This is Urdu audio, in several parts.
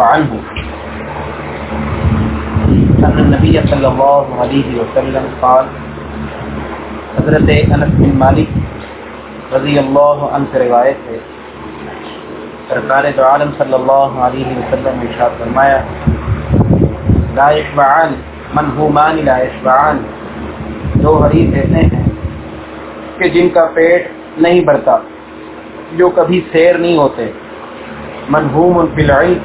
عنه أن النبي صلى الله عليه وسلم قال، حضرت انس بن مالک رضی اللہ عنہ سے روایت ہے۔ سرکار دو عالم صلی اللہ علیہ وسلم نے ارشاد فرمایا، لا يشبعان منہومان لا يشبعان دو حریف ایسے ہیں کہ جن کا پیٹ نہیں بھرتا، جو کبھی سیر نہیں ہوتے۔ منہوم فی العلم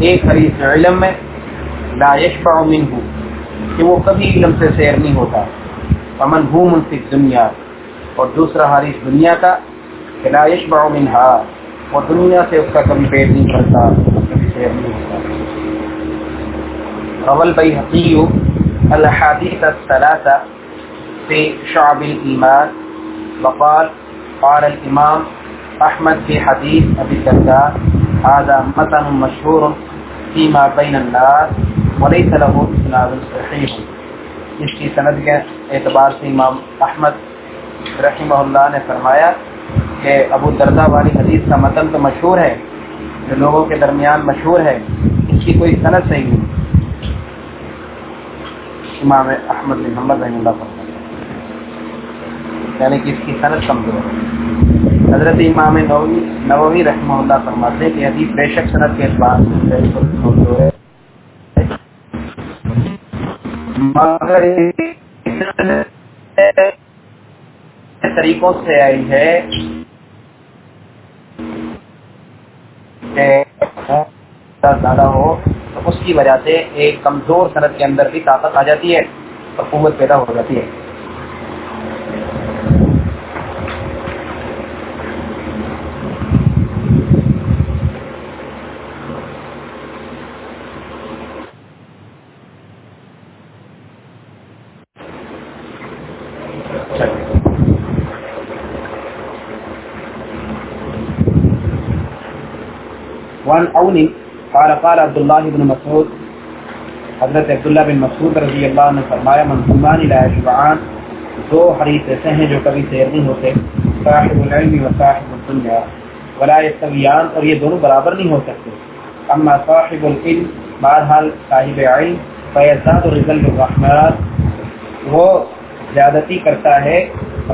ایک حریف علم میں لا يشبع منہ، کہ وہ کبھی علم سے سیر نہیں ہوتا۔ ومنہوم فی الدنیا، اور دوسرا حریف دنیا کا، کہ لا يشبع منہا اور دنیا سے اس کا کبھی پیٹ نہیں بھرتا، کبھی سیر نہیں ہوتا۔ اول بھائی بیحقی الحادیث الثلاثہ في شعب الإيمان وقال، قال الإمام أحمد في حديث أبي الدرداء هذا متن مشهور فيما بين الناس وليس له اسناد صحيح. اس کی سند کے اعتبار سے امام احمد رحمہ اللہ نے فرمایا کہ ابو دردہ والی حدیث کا متن تو مشہور ہے، جو لوگوں کے درمیان مشہور ہے، اس کی کوئی سند صحیح نہیں۔ امام احمد محمد رحمہ اللہ فرمایا۔ یعنی کہ اس کی صنعت کمزور ہے۔ حضرت امام نووی نووی رحمہ اللہ فرماتے ہیں کہ حدیث بے شک صنعت کے اعتبار سے مگر طریقوں سے آئی ہے زیادہ ہو تو اس کی وجہ سے ایک کمزور صنعت کے اندر بھی طاقت آ جاتی ہے اور قوت پیدا ہو جاتی ہے۔ وان قال قال عبد الله بن مسعود، حضرت عبداللہ بن مسعود رضی اللہ عنہ فرمایا منظومان لا شبعان دو حریف ایسے ہیں جو کبھی سیر نہیں ہوتے، صاحب العلم و صاحب الدنیا، ولا یستویان، اور یہ دونوں برابر نہیں ہو سکتے۔ اما صاحب العلم، بہرحال صاحب علم فیزداد رضل الرحمن وہ زیادتی کرتا ہے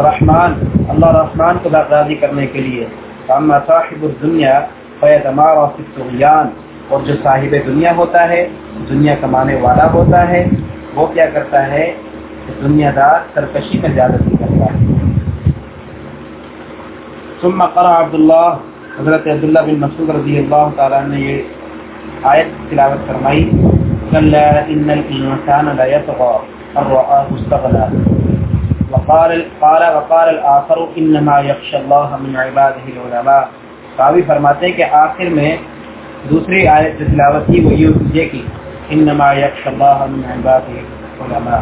رحمان، اللہ رحمان کو راضی کرنے کے لیے۔ اما صاحب الدنیا فیض امار طغیان اور جو صاحب دنیا ہوتا ہے، دنیا کمانے والا ہوتا ہے، وہ کیا کرتا ہے؟ دنیا دار سرکشی میں زیادتی کرتا ہے۔ ثم قرأ عبداللہ حضرت عبداللہ بن مسعود رضی اللہ تعالیٰ نے یہ آیت تلاوت فرمائی کلا ان الانسان لا يطغى الرآه استغنى۔ وقال قال وقال الاخر انما يخشى الله من عباده العلماء۔ راوی فرماتے ہیں کہ آخر میں دوسری آیت جو تلاوت کی وہ یہ کی انما یخش اللہ من عباده العلماء۔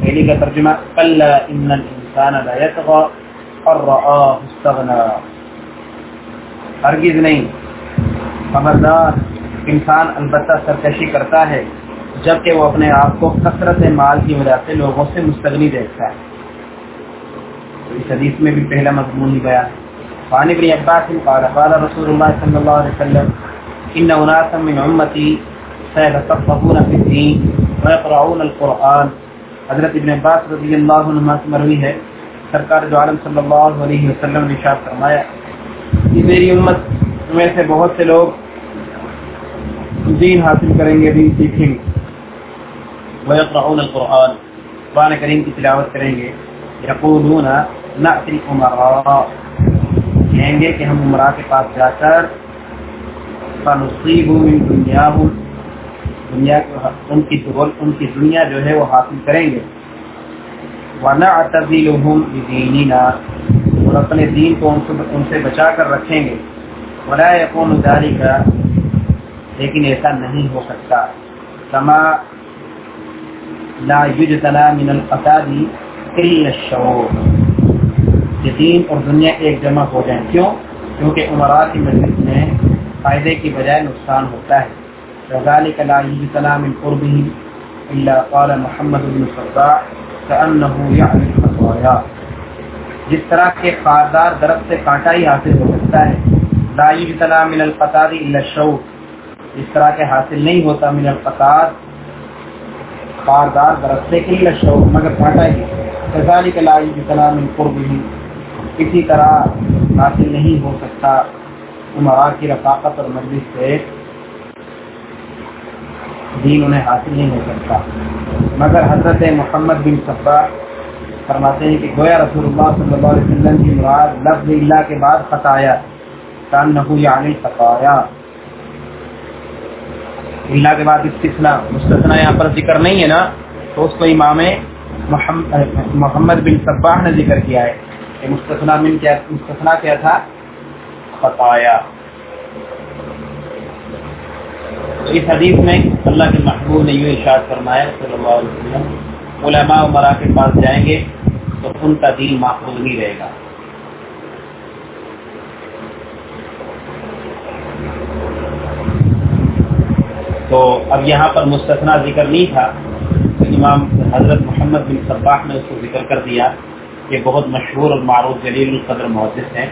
پہلی کا ترجمہ قل ان الانسان لا يطغى الرآه استغنى۔ ہرگز نہیں۔ خبردار، انسان البتہ سرکشی کرتا ہے، جبکہ وہ اپنے آپ کو کثرت مال کی وجہ سے لوگوں سے مستغنی دیکھتا ہے۔ اس حدیث میں بھی پہلا مضمون ہی گیا ہے وعن ابن عباس قال قال رسول الله صلى الله عليه وسلم، إن أناسا من أمتي سيتفقهون في الدين ويقرؤون القرآن. حضرت ابن عباس رضی اللہ عنہ سے مروی ہے، سرکار دو عالم صلی اللہ علیہ وسلم نے ارشاد فرمایا کہ میری امت، میں سے بہت سے لوگ دین حاصل کریں گے، دین سیکھیں گے۔ ويقرؤون القرآن۔ قرآن کریم کی تلاوت کریں گے۔ یقولون نأتی امراء کہیں گے کہ ہم عمرہ کے پاس جا کر فنصیب من دنیا ہوں دنیا ان کی ان کی دنیا جو ہے وہ حاصل کریں گے۔ ونعتذلهم بدیننا اور اپنے دین کو ان سے بچا کر رکھیں گے۔ ولا يكون ذلك، لیکن ایسا نہیں ہو سکتا۔ کما لا یجتنا من القصاد الا الشعور۔ کہ دین اور دنیا ایک جمع ہو جائیں۔ کیوں؟ کیونکہ عمرا کی مجلس میں فائدے کی بجائے نقصان ہوتا ہے۔ رضال کلام کلام قربی اللہ قال محمد بن صدا جس طرح کے خاردار درخت سے کانٹا ہی حاصل ہو سکتا ہے۔ لا من القطار الا الشوق اس طرح کے حاصل نہیں ہوتا من الفساد خاردار درختے کے لیے شوق مگر کھاٹا ہی کسانی کے لائی جتنا قرب ہی کسی طرح حاصل نہیں ہو سکتا عمرا کی رفاقت اور مجلس سے دین انہیں حاصل نہیں ہو سکتا۔ مگر حضرت محمد بن صفا فرماتے ہیں کہ گویا رسول اللہ صلی اللہ علیہ وسلم کی مراد لفظ اللہ کے بعد خطایا کان نحو یعنی خطایا۔ اللہ کے بعد استثناء مستثنا یہاں پر ذکر نہیں ہے نا، تو اس کو امام محمد بن صباح نے ذکر کیا ہے۔ کہ مستثنا من کیا مستثنا کیا تھا؟ خطایا۔ اس حدیث میں اللہ کے محبوب نے یوں ارشاد فرمایا صلی اللہ علیہ وسلم، علماء عمرا کے پاس جائیں گے تو ان کا دین محفوظ نہیں رہے گا۔ تو اب یہاں پر مستثنا ذکر نہیں تھا، امام حضرت محمد بن صباح نے اس کو ذکر کر دیا۔ یہ بہت مشہور اور معروف جلیل القدر محدث ہیں۔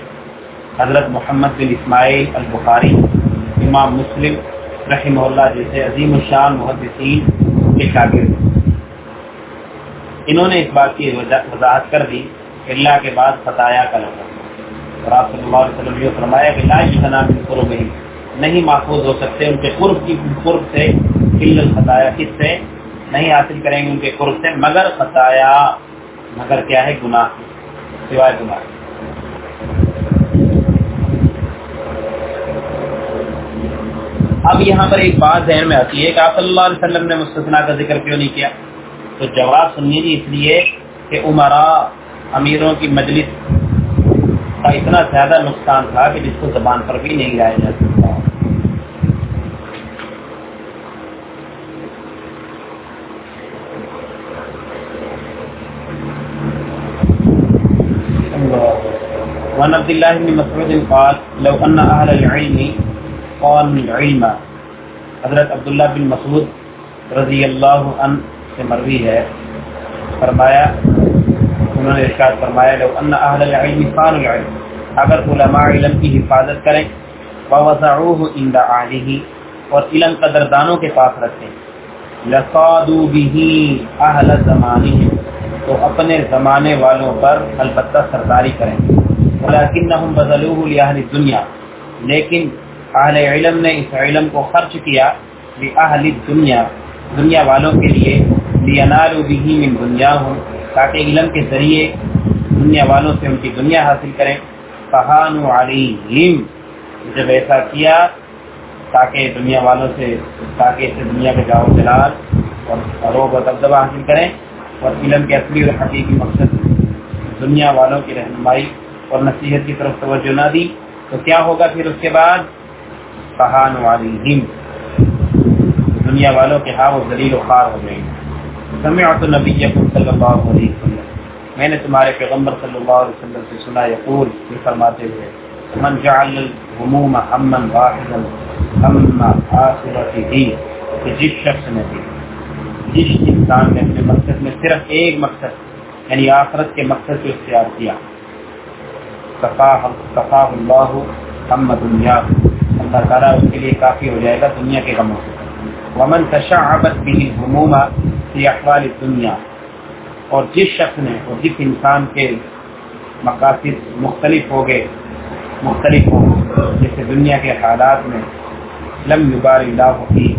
حضرت محمد بن اسماعیل البخاری، امام مسلم رحمہ اللہ جیسے عظیم الشان محدثین کے شاگرد انہوں نے اس بات کی وضاحت کر دی کہ اللہ کے بعد فتایا کا لفظ اور آپ صلی اللہ علیہ وسلم یہ فرمایا کہ لا جنا قرب نہیں محفوظ ہو سکتے ان کے قرب کی قرب سے خطایا کس سے؟ نہیں حاصل کریں گے ان کے قرب سے، مگر خطایا۔ مگر کیا ہے گناہ؟ سوائے گناہ۔ اب یہاں پر ایک بات ذہن میں آتی ہے کہ آپ صلی اللہ علیہ وسلم نے مستثنا کا ذکر کیوں نہیں کیا؟ تو جواب سنیے جی اس لیے کہ عمرا امیروں کی مجلس کا اتنا زیادہ نقصان تھا کہ جس کو زبان پر بھی نہیں لایا جا سکتا۔ وعن عبد الله بن مسعود قال، لو ان اهل العلم قالوا العلم. حضرت عبداللہ بن مسعود رضی اللہ عنہ سے مروی ہے. فرمایا، انہوں نے ارشاد فرمایا، لو ان اہل العلم قان العلم. اگر علماء علم کی حفاظت کریں ووضعوه عند اعلیه اور علم قدردانوں کے پاس رکھیں. لصادوا به اهل زمانهم، تو اپنے زمانے والوں پر البتہ سرداری کریں۔ ولكنهم بذلوه لاهل الدنيا. لیکن اہل علم نے اس علم کو خرچ کیا اہل دنیا دنیا والوں کے لیے بھی من دنیا تاکہ علم کے ذریعے دنیا والوں سے ان کی دنیا حاصل کریں. فہان علیہم جب ایسا کیا تاکہ دنیا والوں سے، تاکہ اسے دنیا کے جاؤ جلال اور روب و دبدبہ حاصل کریں. اور علم کے اصلی اور حقیقی مقصد دنیا والوں کی رہنمائی اور نصیحت کی طرف توجہ نہ دی، تو کیا ہوگا پھر اس کے بعد؟ فہان والی دنیا والوں کے ہاں وہ ذلیل و خوار ہو گئی سمعت نبی صلی اللہ علیہ وسلم۔ میں نے تمہارے پیغمبر صلی اللہ علیہ وسلم سے سنا، یقول یہ فرماتے ہوئے، من جعل الهموم هما واحدا هم آخرته کہ جس شخص نے بھی، جس انسان نے اپنے مقصد میں صرف ایک مقصد یعنی آخرت کے مقصد کو اختیار کیا کفاہ اللہ ہم دنیا اللہ تعالیٰ اس کے لیے کافی ہو جائے گا دنیا کے غموں سے۔ ومن تشعبت به الهموم في احوال الدنيا۔ اور جس شخص نے اور جس انسان کے مقاصد مختلف ہو گئے، مختلف ہو جیسے دنیا کے حالات میں لم یبار اللہ کی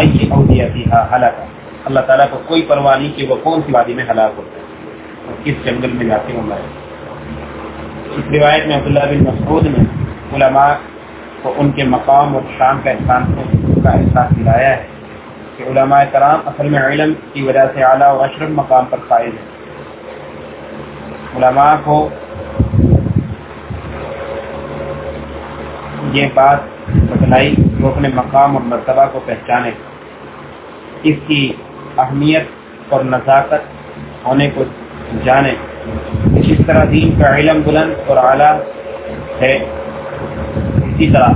ای اولیتها ہلاکا اللہ تعالیٰ کو کوئی پرواہ نہیں کہ وہ کون سی وادی میں ہلاک ہوتا ہے اور کس جنگل میں جاتے ہوں گے روایت میں عبداللہ بن مسعود نے علماء کو ان کے مقام اور شان کا احسان کا احساس دلایا ہے کہ علماء کرام اصل میں علم کی وجہ سے اعلیٰ و اشرف مقام پر فائز ہے علماء کو یہ بات بتلائی وہ اپنے مقام اور مرتبہ کو پہچانے۔ اس کی اہمیت اور نزاکت ہونے کو جانے۔ اس طرح دین کا علم بلند اور اعلیٰ ہے۔ اسی طرح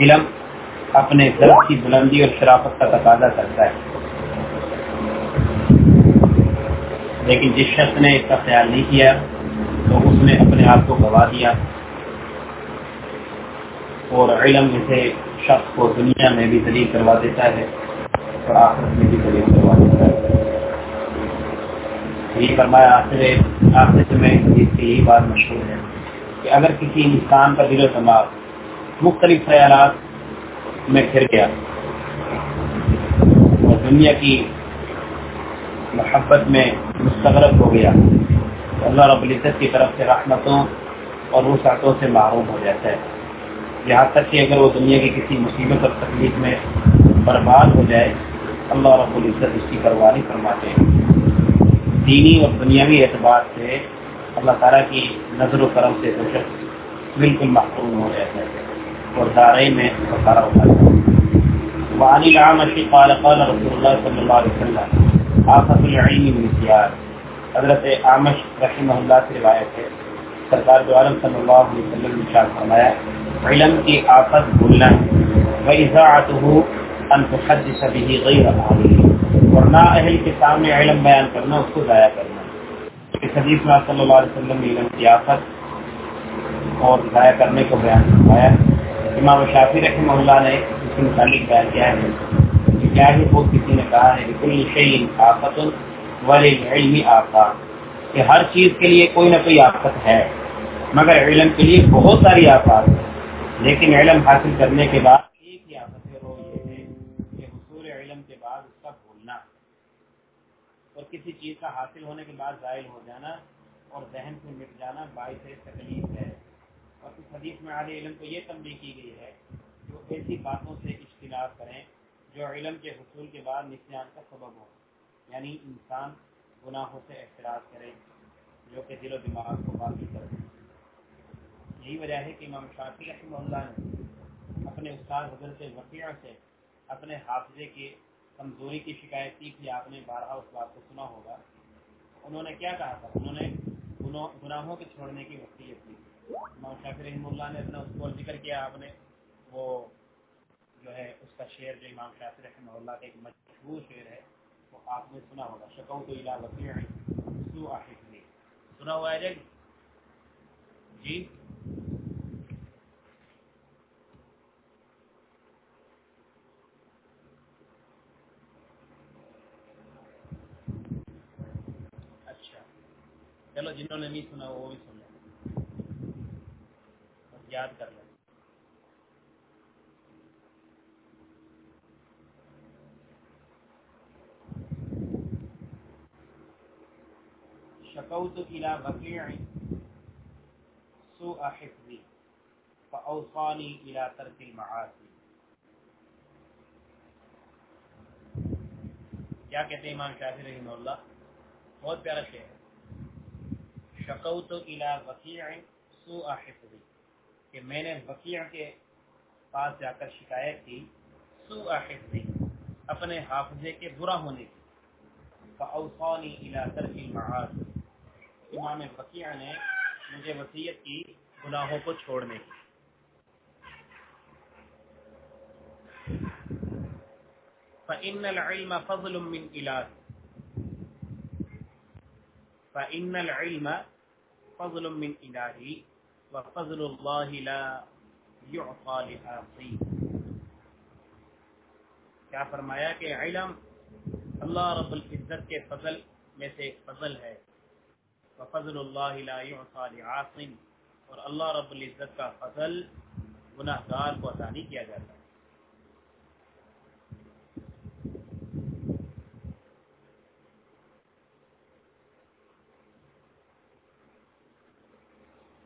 علم اپنے درد کی بلندی اور شرافت کا تقاضا کرتا ہے۔ لیکن جس شخص نے اس کا خیال نہیں کیا تو اس نے اپنے آپ کو گوا دیا۔ اور علم اسے شخص کو دنیا میں بھی دلیل کروا دیتا ہے اور آخرت میں بھی دلیل کروا دیتا ہے۔ یہ فرمایا آخر آخر میں حدیث کی یہی بات مشہور ہے کہ اگر کسی انسان کا دل و دماغ مختلف خیالات میں پھر گیا اور دنیا کی محبت میں مستغرق ہو گیا، تو اللہ رب العزت کی طرف سے رحمتوں اور وسعتوں سے معروم ہو جاتا ہے۔ یہاں تک کہ اگر وہ دنیا کی کسی مصیبت اور تکلیف میں برباد ہو جائے، اللہ رب العزت اس کی پرواہ نہیں فرماتے۔ دینی اور دنیاوی اعتبار سے اللہ تعالیٰ کی نظر و کرم سے تو شخص بالکل محروم ہو جاتا ہے اور دارے میں بخارا اٹھا ہے۔ وعن العامش قال قال رسول اللہ صلی اللہ علیہ وسلم، آفت العلم من حضرت عامش رحمہ اللہ سے روایت ہے۔ سرکار دو عالم صلی اللہ علیہ وسلم نے شاہ فرمایا، علم کی آفت بھولنا وَإِذَاعَتُهُ أَن تُحَدِّسَ بِهِ غَيْرَ عَلِهِ اور نا اہل کے سامنے علم بیان کرنا، اس کو ضائع کرنا۔ اس حدیث میں صلی اللہ علیہ وسلم نے علم کی آفت اور ضائع کرنے کو بیان کروایا امام شافی رحمہ اللہ نے اس کے متعلق بیان کیا ہے کہ کیا ہی خود کسی نے کہا ہے کہ کل شعین آفت وللعلم آفات کہ ہر چیز کے لیے کوئی نہ کوئی آفت ہے۔ مگر علم کے لیے بہت ساری آفات ہیں، لیکن علم حاصل کرنے کے بعد کسی چیز کا حاصل ہونے کے بعد ظاہر ہو جانا اور ذہن سے مٹ جانا باعث تکلیف ہے۔ اور اس حدیث میں عالیہ علم کو یہ تنبیہ کی گئی ہے کہ وہ ایسی باتوں سے اجتناب کریں جو علم کے حصول کے بعد نسیان کا سبب ہو یعنی انسان گناہوں سے احتراج کرے جو کہ دل و دماغ کو باقی کر دیں یہی وجہ ہے کہ امام شافی رحمہ اللہ نے اپنے استاد حضرت وقیع سے اپنے حافظے کی کمزوری کی شکایت کی تھی، آپ نے بارہا اس بات کو سنا ہوگا۔ انہوں نے کیا کہا تھا؟ انہوں نے گناہوں کے چھوڑنے کی وصیت کی۔ امام شافی رحمہ اللہ نے اپنا اس کو ذکر کیا، آپ نے وہ جو ہے، اس کا شعر جو امام شافی رحمہ اللہ کا ایک مشہور شعر ہے، وہ آپ نے سنا ہوگا۔ شکو تو الا وقیع سو سنا ہوا ہے جی؟, جی؟ چلو جنہوں نے نہیں سنا وہ بھی سن لیں۔ یاد کر لیں۔ شکوت الى بقیع سوء حفظی، فاوصانی الى ترک المعاصی۔ کیا کہتے ہیں امام شافی رحمہ اللہ؟ بہت پیارا شعر ہے۔ شکوت الى وقیع سوء حفظی، کہ میں نے وقیع کے پاس جا کر شکایت کی سوء حفظی، اپنے حافظے کے برا ہونے کی۔ فاوصانی الى ترک المعاصی امام وقیع نے مجھے وصیت کی گناہوں کو چھوڑنے کی۔ فَإِنَّ الْعِلْمَ فَضْلٌ مِّنْ إِلَاهِ فإن العلم فضل من إلهي وفضل الله لا يعطى لآصي کیا فرمایا کہ علم اللہ رب العزت کے فضل میں سے ایک فضل ہے. وفضل اللہ لا يعطى لعاصم اور اللہ رب العزت کا فضل گناہگار کو عطا نہیں کیا جاتا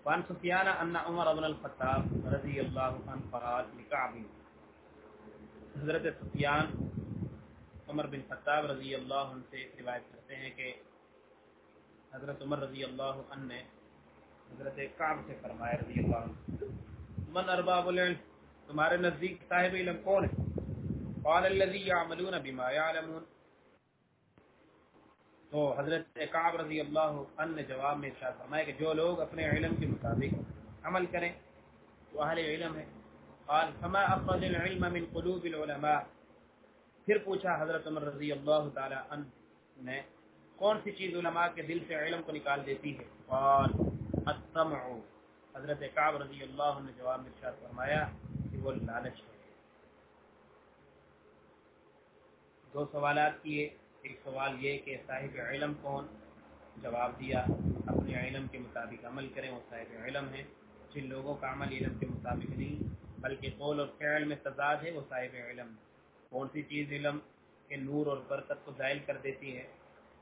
وعن سفيان ان عمر بن الخطاب رضي الله عنه قال لكعب حضرت سفیان عمر بن خطاب رضی اللہ عنہ سے روایت کرتے ہیں کہ حضرت عمر رضی اللہ عنہ نے حضرت کعب سے فرمایا رضی اللہ عنہ، من ارباب العلم؟ تمہارے نزدیک صاحب علم کون ہے؟ قال الذي يعملون بما يعلمون تو حضرت قعب رضی اللہ عنہ نے جواب میں ارشاد فرمایا کہ جو لوگ اپنے علم کے مطابق عمل کریں، وہ اہل علم ہے قال، فما افضل العلم من قلوب العلماء؟ پھر پوچھا حضرت عمر رضی اللہ تعالی عنہ نے، کون سی چیز علماء کے دل سے علم کو نکال دیتی ہے؟ قال السمع حضرت قعب رضی اللہ عنہ نے جواب میں ارشاد فرمایا کہ وہ لالچ ہے۔ دو سوالات کیے۔ ایک سوال یہ کہ صاحب علم کون؟ جواب دیا، اپنے علم کے مطابق عمل کریں، وہ صاحب علم ہے جن لوگوں کا عمل علم کے مطابق نہیں، بلکہ قول اور فعل میں تضاد ہے، وہ صاحب علم کون سی چیز علم کے نور اور برکت کو ظاہر کر دیتی ہے؟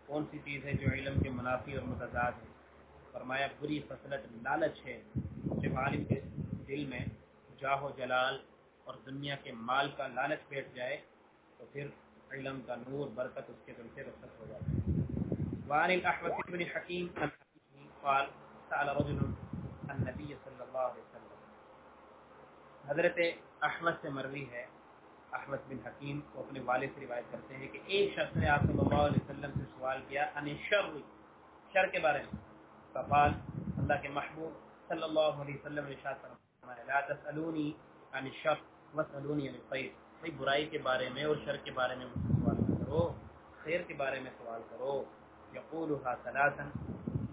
کون سی چیز ہے جو علم کے منافی اور متضاد ہے؟ فرمایا، بری فصلت لالچ ہے جب عالم کے دل میں جاہ و جلال اور دنیا کے مال کا لالچ بیٹھ جائے، تو پھر علم کا نور برکت اس کے دل سے رخصت ہو جاتا ہے۔ وعن الاحوث بن حکیم قال، سأل رجل النبی صلی اللہ علیہ وسلم، حضرت احمد سے مروی ہے۔ احمد بن حکیم کو اپنے والد سے روایت کرتے ہیں کہ ایک شخص نے آپ صلی اللہ علیہ وسلم سے سوال کیا ان شر شر کے بارے میں؟ فقال، اللہ کے محبوب صلی اللہ علیہ وسلم نے ارشاد فرمایا، لا تسالونی عن الشر واسالونی عن الخير بھئی برائی کے بارے میں اور شر کے بارے میں سوال کرو، خیر کے بارے میں سوال کرو۔ یقولها ثلاثا،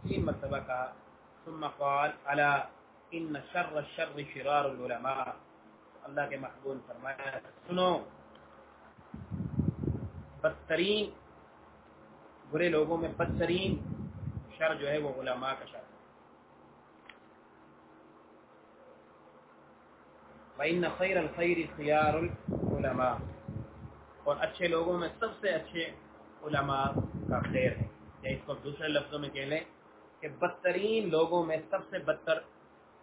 تین مرتبہ کا ثم قال، الا ان شر الشر شرار العلماء اللہ کے محبوب فرمایا، سنو، بدترین، برے لوگوں میں بدترین شر جو ہے وہ علماء کا شر وَإِنَّ خَيْرَ الْخَيْرِ خِيَارُ الْعُلَمَاءِ اور اچھے لوگوں میں سب سے اچھے علماء کا خیر ہے۔ یا اس کو دوسرے لفظوں میں کہہ لیں کہ بدترین لوگوں میں سب سے بدتر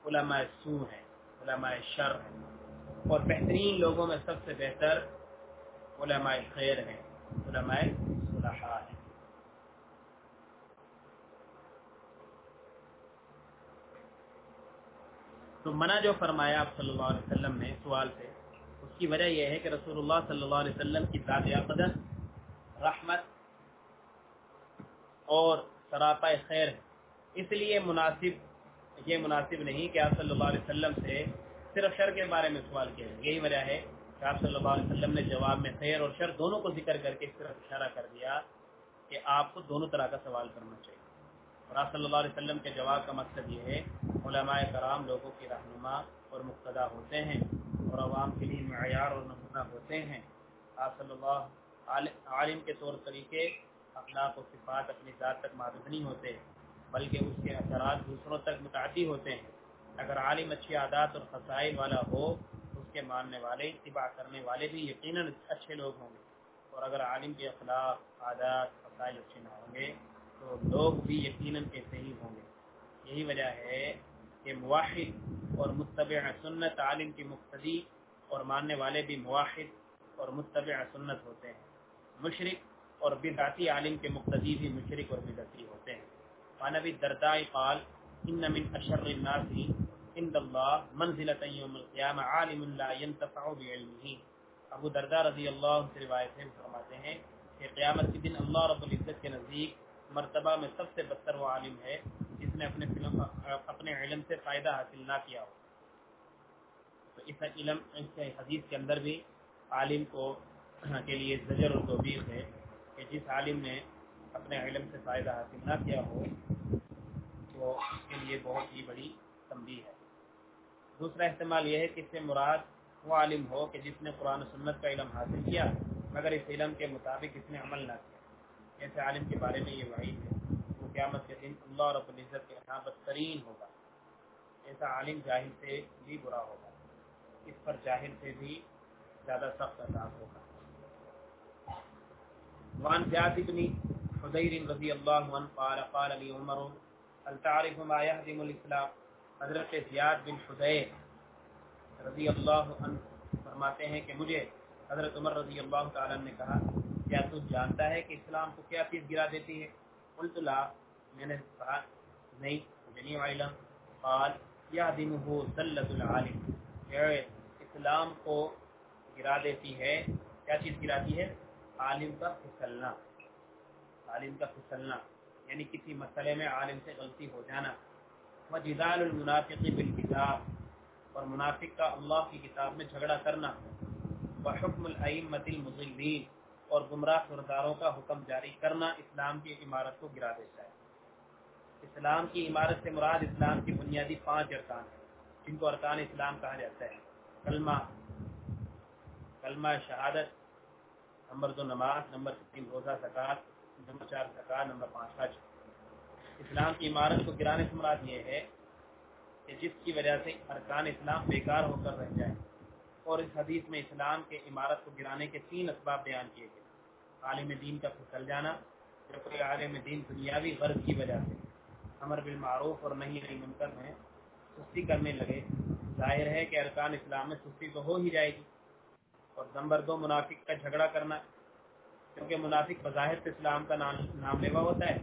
علماء سو ہیں، علماء شر ہیں۔ اور بہترین لوگوں میں سب سے بہتر علماء خیر ہیں، علماء صلحاء ہیں۔ تو منع جو فرمایا آپ صلی اللہ علیہ وسلم نے سوال سے، اس کی وجہ یہ ہے کہ رسول اللہ صلی اللہ علیہ وسلم کی ذات اقدس، رحمت اور سراپا خیر اس لیے مناسب، یہ مناسب نہیں کہ آپ صلی اللہ علیہ وسلم سے صرف شر کے بارے میں سوال کیا یہی وجہ ہے کہ آپ صلی اللہ علیہ وسلم نے جواب میں خیر اور شر دونوں کو ذکر کر کے اس طرح اشارہ کر دیا کہ آپ کو دونوں طرح کا سوال کرنا چاہیے۔ اور آپ صلی اللہ علیہ وسلم کے جواب کا مقصد یہ ہے، علماء کرام لوگوں کی رہنما اور مقتدا ہوتے ہیں اور عوام کے لیے معیار اور نمونہ ہوتے ہیں۔ آپ صلی اللہ عالم کے طور طریقے اخلاق و صفات اپنی ذات تک معروف نہیں ہوتے، بلکہ اس کے اثرات دوسروں تک متعدی ہوتے ہیں۔ اگر عالم اچھی عادات اور فضائل والا ہو، اس کے ماننے والے، اتباع کرنے والے بھی یقیناً اچھے لوگ ہوں گے۔ اور اگر عالم کے اخلاق، عادات فضائل اچھے نہ ہوں گے تو لوگ بھی یقیناً ایسے ہی ہوں گے۔ یہی وجہ ہے کہ مواحد اور متبع سنت عالم کی مقتدی اور ماننے والے بھی مواحد اور متبع سنت ہوتے ہیں۔ مشرق اور بدعتی عالم کے مقتدی بھی مشرق اور بدعتی ہوتے ہیں۔ مانوی دردائی قال، ان من اشر الناس عند اللہ منزلت یوم القیامہ، عالم لا ينتفع بعلمه. ابو دردہ رضی اللہ عنہ سے روایت ہے فرماتے ہیں کہ قیامت کے دن اللہ رب العزت کے نزدیک مرتبہ میں سب سے بدتر وہ عالم ہے جس نے اپنے فلم اپنے علم سے فائدہ حاصل نہ کیا ہو۔ تو اس علم اس حدیث کے اندر بھی عالم کو کے لیے زجر اور توبیق ہے کہ جس عالم نے اپنے علم سے فائدہ حاصل نہ کیا ہو تو اس کے لیے بہت ہی بڑی تنبیہ ہے۔ دوسرا احتمال یہ ہے کہ اس سے مراد وہ عالم ہو کہ جس نے قرآن و سنت کا علم حاصل کیا، مگر اس علم کے مطابق اس نے عمل نہ کیا۔ ایسے عالم کے بارے میں یہ وعید ہے وہ قیامت کے دن اللہ رب العزت کے یہاں بدترین ہوگا۔ ایسا عالم جاہل سے بھی برا ہوگا، اس پر جاہل سے بھی زیادہ سخت عذاب ہوگا۔ وان زیاد بن حضیر رضی اللہ عنہ قال قال علی عمر، هل تعرف ما يهدم الاسلام حضرت زیاد بن حضیر رضی اللہ عنہ فرماتے ہیں کہ مجھے حضرت عمر رضی اللہ تعالی نے کہا کیا تو جانتا ہے کہ اسلام کو کیا چیز گرا دیتی ہے؟ قلت لا، میں نے کہا، نہیں جنی علم قال یادمہ ذلت العالم۔ اسلام کو گرا دیتی ہے، کیا چیز گراتی ہے؟ عالم کا پھسلنا۔ عالم کا پھسلنا یعنی کسی مسئلے میں عالم سے غلطی ہو جانا۔ وہ وجدال المنافق بالکتاب اور منافق کا اللہ کی کتاب میں جھگڑا کرنا۔ وحکم الائمۃ المضلین اور گمراہ سرداروں کا حکم جاری کرنا اسلام کی عمارت کو گرا دیتا ہے۔ اسلام کی عمارت سے مراد اسلام کی بنیادی پانچ ارکان ہیں، جن کو ارکان اسلام کہا جاتا ہے۔ کلمہ کلمہ شہادت، نمبر دو نماز، نمبر تین روزہ زکات نمبر چار زکات نمبر پانچ حج۔ اسلام کی عمارت کو گرانے سے مراد یہ ہے کہ جس کی وجہ سے ارکان اسلام بیکار ہو کر رہ جائے اور اس حدیث میں اسلام کے عمارت کو گرانے کے تین اسباب بیان کیے گئے۔ عالم دین کا پھسل جانا جو کوئی عالم دین دنیاوی غرض کی وجہ سے امر بالمعروف اور نہیں نہیں منکر میں سستی کرنے لگے، ظاہر ہے کہ ارکان اسلام میں سستی تو ہو ہی جائے گی۔ اور نمبر دو، منافق کا جھگڑا کرنا۔ کیونکہ منافق بظاہر اسلام کا نام لیوا ہوتا ہے،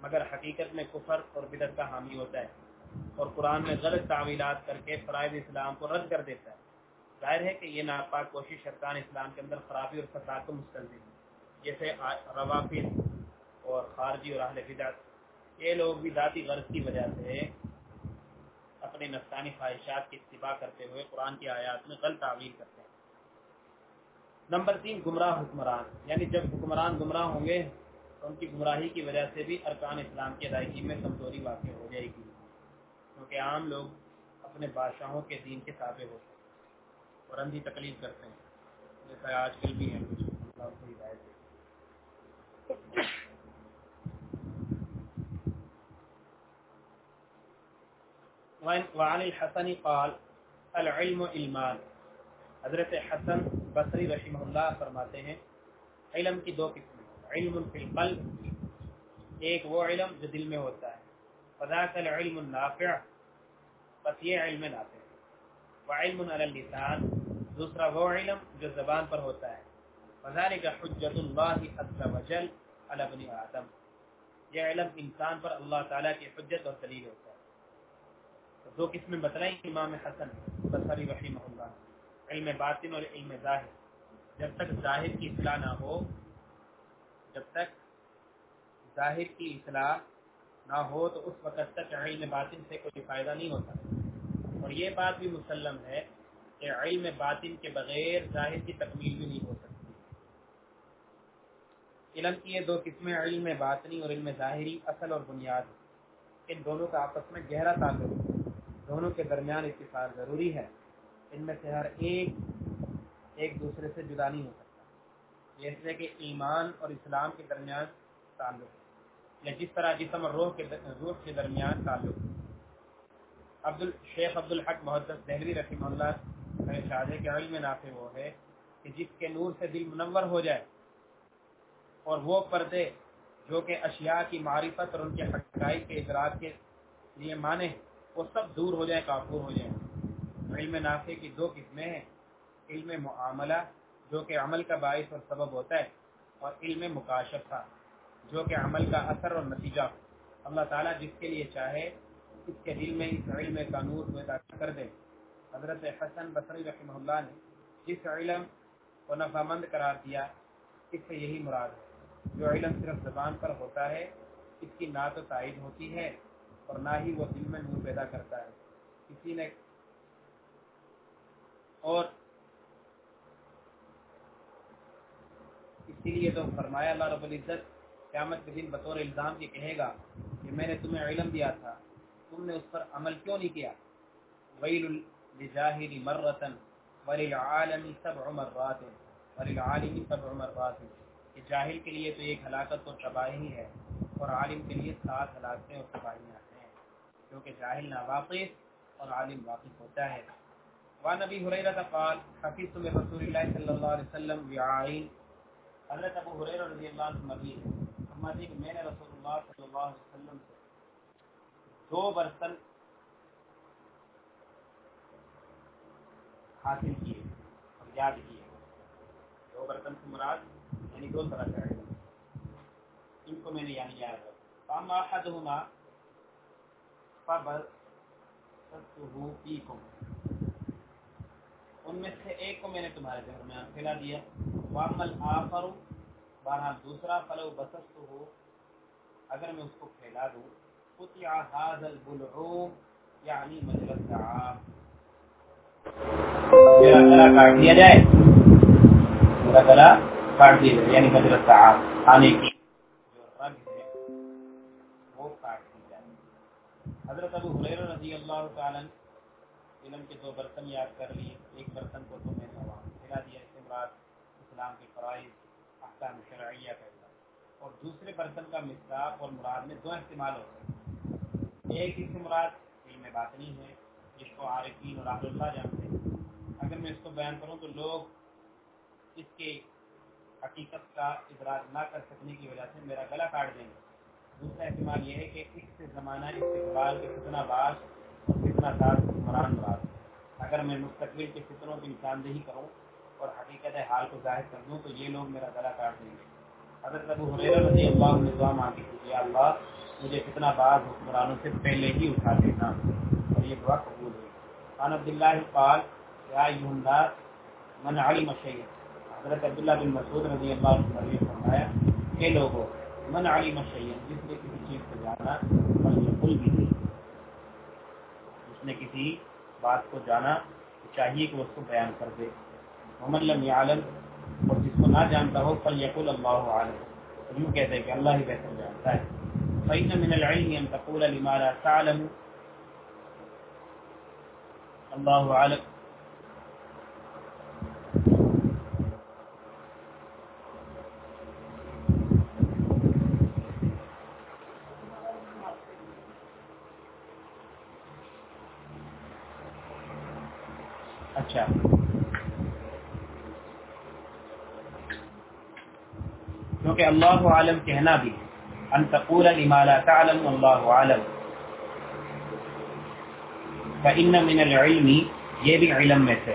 مگر حقیقت میں کفر اور بدت کا حامی ہوتا ہے۔ اور قرآن میں غلط تعویلات کر کے فرائض اسلام کو رد کر دیتا ہے۔ ظاہر ہے کہ یہ ناپاک کوشش ارکان اسلام کے اندر خرابی اور فساد کو مستلزم ہے۔ جیسے روافظ اور خارجی اور اہل بدعت۔ یہ لوگ بھی ذاتی غرض کی وجہ سے اپنے نفسانی خواہشات کی اتباع کرتے ہوئے قرآن کی آیات میں غلط تعویل کرتے ہیں۔ نمبر تین، گمراہ حکمران۔ یعنی جب حکمران گمراہ ہوں گے، تو ان کی گمراہی کی وجہ سے بھی ارکان اسلام کی ادائیگی میں کمزوری واقع ہو جائے گی۔ کیونکہ عام لوگ اپنے بادشاہوں کے دین کے تابع ہوتے ہیں۔ اور اندھی تکلیف کرتے ہیں۔ جیسا آج کل بھی ہیں کچھ وعن الحسن قال، العلم علمان حضرت حسن بصری رحمہ اللہ فرماتے ہیں، علم کی دو قسم علم فی القلب، ایک وہ علم جو دل میں ہوتا ہے۔ فذاک العلم النافع، بس یہ علم نافع وعلم علی اللسان دوسرا وہ علم جو زبان پر ہوتا ہے۔ فذلك حجت اللہ عز وجل علی بنی آدم۔ یہ علم انسان پر اللہ تعالیٰ کی حجت اور دلیل ہوتا ہے۔ دو قسمیں بتلائیں امام حسن بصری رحمہ اللہ۔ علم باطن اور علم ظاہر۔ جب تک ظاہر کی اصلاح نہ ہو، جب تک ظاہر کی اصلاح نہ ہو، تو اس وقت تک علم باطن سے کوئی فائدہ نہیں ہوتا۔ اور یہ بات بھی مسلم ہے کہ علم باطن کے بغیر ظاہر کی تکمیل بھی نہیں ہو سکتی۔ علم کی یہ دو قسمیں، علم باطنی اور علم ظاہری، اصل اور بنیاد۔ ان دونوں کا آپس میں گہرا تعلق ہے۔ دونوں کے درمیان اتصال ضروری ہے۔ ان میں سے ہر ایک ایک دوسرے سے جدا نہیں ہو سکتا۔ جیسے کہ ایمان اور اسلام کے درمیان تعلق ہے۔ یا جس طرح جسم اور روح کے روح کے درمیان تعلق ہے۔ عبد الشیخ عبد الحق محدث دہلوی رحمہ اللہ شاہجہ کے علم نافع وہ ہے کہ جس کے نور سے دل منور ہو جائے اور وہ پردے جو کہ اشیاء کی معرفت اور ان کے حقائق کے ادراک کے لیے مانے وہ سب دور ہو جائیں، کافور ہو جائیں۔ علم نافع کی دو قسمیں ہیں، علم معاملہ جو کہ عمل کا باعث اور سبب ہوتا ہے اور علم مکاشفہ جو کہ عمل کا اثر اور نتیجہ اللہ تعالیٰ جس کے لیے چاہے، اس کے دل میں اس علم کا نور پیدا کر دے۔ حضرت حسن بصری رحمہ اللہ نے جس علم کو نفع مند قرار دیا، اس سے یہی مراد ہے۔ جو علم صرف زبان پر ہوتا ہے، اس کی نہ تو تائید ہوتی ہے اور نہ ہی وہ دل میں نور پیدا کرتا ہے۔ کسی نے اور اسی لیے تو فرمایا، اللہ رب العزت قیامت کے دن بطور الزام کی کہے گا کہ میں نے تمہیں علم دیا تھا، تم نے اس پر عمل کیوں نہیں کیا؟ ویل لجاہر مرتن وللعالم سبع مرات، وللعالم سبع مرات. کہ جاہل کے لیے تو ایک ہلاکت اور تباہی ہے، اور عالم کے لیے سات ہلاکتیں اور تباہیاں ہیں کیونکہ جاہل نا واقف اور عالم واقف ہوتا ہے. وان نبی حریرہ قال، حفظت من رسول اللہ صلی اللہ علیہ وسلم وعائن حضرت ابو حریرہ رضی اللہ عنہ مروی ہے فرماتے کہ میں نے رسول اللہ صلی اللہ علیہ وسلم سے دو برتن حاصل کیے اور یاد کیے۔ دو برتن سے مراد یعنی دو طرح کا علم ان کو میں نے یعنی یاد رکھا فام احدهما فبثته فيكم۔ ان میں سے ایک کو میں نے تمہارے درمیان پھیلا دیا۔ وامل آخر بہرحال دوسرا، فلو بسست ہو اگر میں اس کو پھیلا دوں، قطع هذا البلعوم یعنی مجلس عام۔ میرا گلا کاٹ دیا جائے میرا گلا کاٹ دی جائے یعنی مجرد تعام کھانے کی جو رنگ ہے وہ کاٹ دی جائے حضرت ابو حریر رضی اللہ تعالی علم کے دو برتن یاد کر لیے ایک برتن کو تو میں نے کھلا دیا اس مراد اسلام کے فرائض احکام شرعیہ کا اور دوسرے برتن کا مصداق اور مراد میں دو استعمال ہوتے ہیں ایک اس مراد علم باطنی ہے جس کو عارفین اور رحم اللہ جانتے ہیں۔ اگر میں اس کو بیان کروں تو لوگ اس کے حقیقت کا ادراک نہ کر سکنے کی وجہ سے میرا گلا کاٹ دیں گے۔ دوسرا احتمال یہ ہے کہ اس سے زمانہ استقبال کے کتنا بعض اور کتنا ساتھ مران مراد اگر میں مستقبل کے فطروں کی نشاندہی کروں اور حقیقت حال کو ظاہر کر دوں تو یہ لوگ میرا گلا کاٹ دیں گے۔ حضرت ابو حریر رضی اللہ عنہ دعا مانگی تھی اللہ، مجھے کتنا بعض حکمرانوں سے پہلے ہی اٹھا دینا اور یہ دعا قبول ہوئی خان عبداللہ قال یا ایوہ الناس، من علم شیئر حضرت عبداللہ بن مسعود رضی اللہ عنہ نے فرمایا کہ لوگوں من علم شیئر جس نے کسی چیز کو جانا فلیقل بھی نہیں، جس نے کسی بات کو جانا چاہیے کہ اس کو بیان کر دے۔ محمد لم یعلم اور جس کو نہ جانتا ہو فل یقول اللہ عالم یوں کہتے ہیں کہ اللہ ہی بہتر جانتا ہے۔ فإن من العلم ان تقول لما لا تعلم۔ الله أعلم کیونکہ اللہ عالم کہنا بھی أن تقول لما لا تعلم اللہ عالم فإن من العلم، یہ بھی علم میں سے۔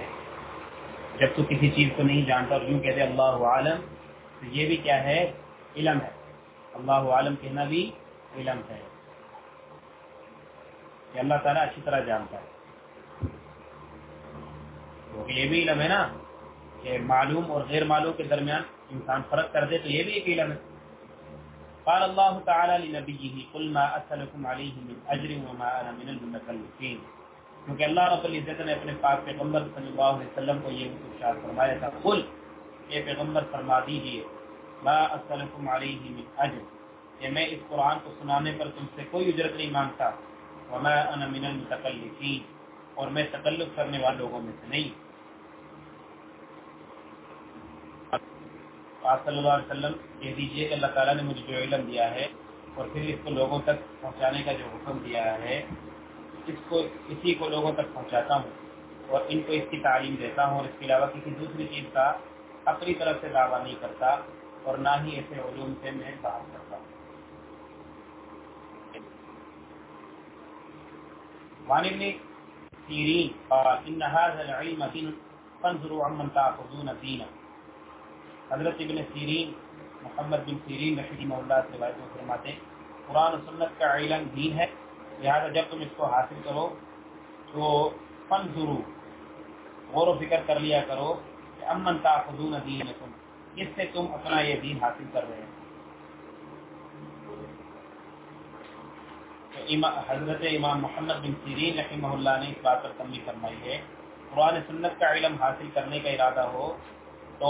جب تو کسی چیز کو نہیں جانتا اور یوں کہتے اللہ عالم، تو یہ بھی کیا ہے؟ علم ہے۔ اللہ عالم کہنا بھی علم ہے۔ کہ اللہ تعالیٰ اچھی طرح جانتا ہے۔ کیونکہ یہ بھی علم ہے نا کہ معلوم اور غیر معلوم کے درمیان انسان فرق کر دے، تو یہ بھی ایک علم ہے۔ قال اللہ تعالی لنبیہ، قل ما اسلکم علیہ من اجر وما انا من المتکلفین۔ کیونکہ اللہ رب العزت نے اپنے پاک پیغمبر صلی اللہ علیہ وسلم کو یہ ارشاد فرمایا تھا، قل، اے پیغمبر فرما دیجیے، ما اسلکم علیہ من اجر، کہ میں اس قرآن کو سنانے پر تم سے کوئی اجرت نہیں مانگتا، وما انا من المتکلفین، اور میں تکلف کرنے والے لوگوں میں سے نہیں۔ آپ صلی اللہ علیہ وسلم کہہ دیجیے کہ اللہ تعالیٰ نے مجھے جو علم دیا ہے، اور پھر اس کو لوگوں تک پہنچانے کا جو حکم دیا ہے اس کو اسی کو لوگوں تک پہنچاتا ہوں اور ان کو اس کی تعلیم دیتا ہوں اور اس کے علاوہ کسی دوسری چیز کا اپنی طرف سے دعویٰ نہیں کرتا اور نہ ہی ایسے علوم سے میں بات کرتا ہوں۔ وانبنی سیرین قال ان هذا العلم دین فانظروا عمن تاخذون دینہ حضرت ابن سیرین، محمد بن سیرین رحمہ اللہ سے روایت فرماتے ہیں، قرآن و سنت کا علم دین ہے لہذا جب تم اس کو حاصل کرو تو فن ضرور غور و فکر کر لیا کرو کہ امن تاخذون دین تم کس سے تم اپنا یہ دین حاصل کر رہے ہیں۔ حضرت امام محمد بن سیرین رحمہ اللہ نے اس بات پر تنبیہ فرمائی ہے، قرآن سنت کا علم حاصل کرنے کا ارادہ ہو تو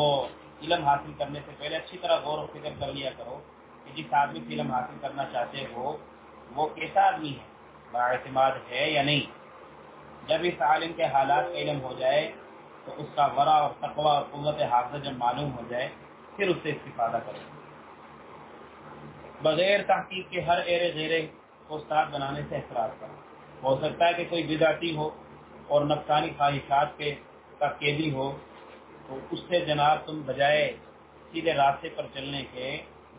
علم حاصل کرنے سے پہلے اچھی طرح غور و فکر کر لیا کرو کہ جس آدمی سے علم حاصل کرنا چاہتے ہو، وہ کیسا آدمی ہے؟ با اعتماد ہے یا نہیں؟ جب اس عالم کے حالات کا علم ہو جائے، تو اس کا ورا اور تقوی اور قوت حافظہ جب معلوم ہو جائے، پھر اس سے استفادہ کرو بغیر تحقیق کے ہر ایرے غیرے کو استاد بنانے سے احتراج کرو ہو سکتا ہے کہ کوئی بدعتی ہو اور نفسانی خواہشات کے کا قیدی ہو، تو اس سے جناب تم بجائے سیدھے راستے پر چلنے کے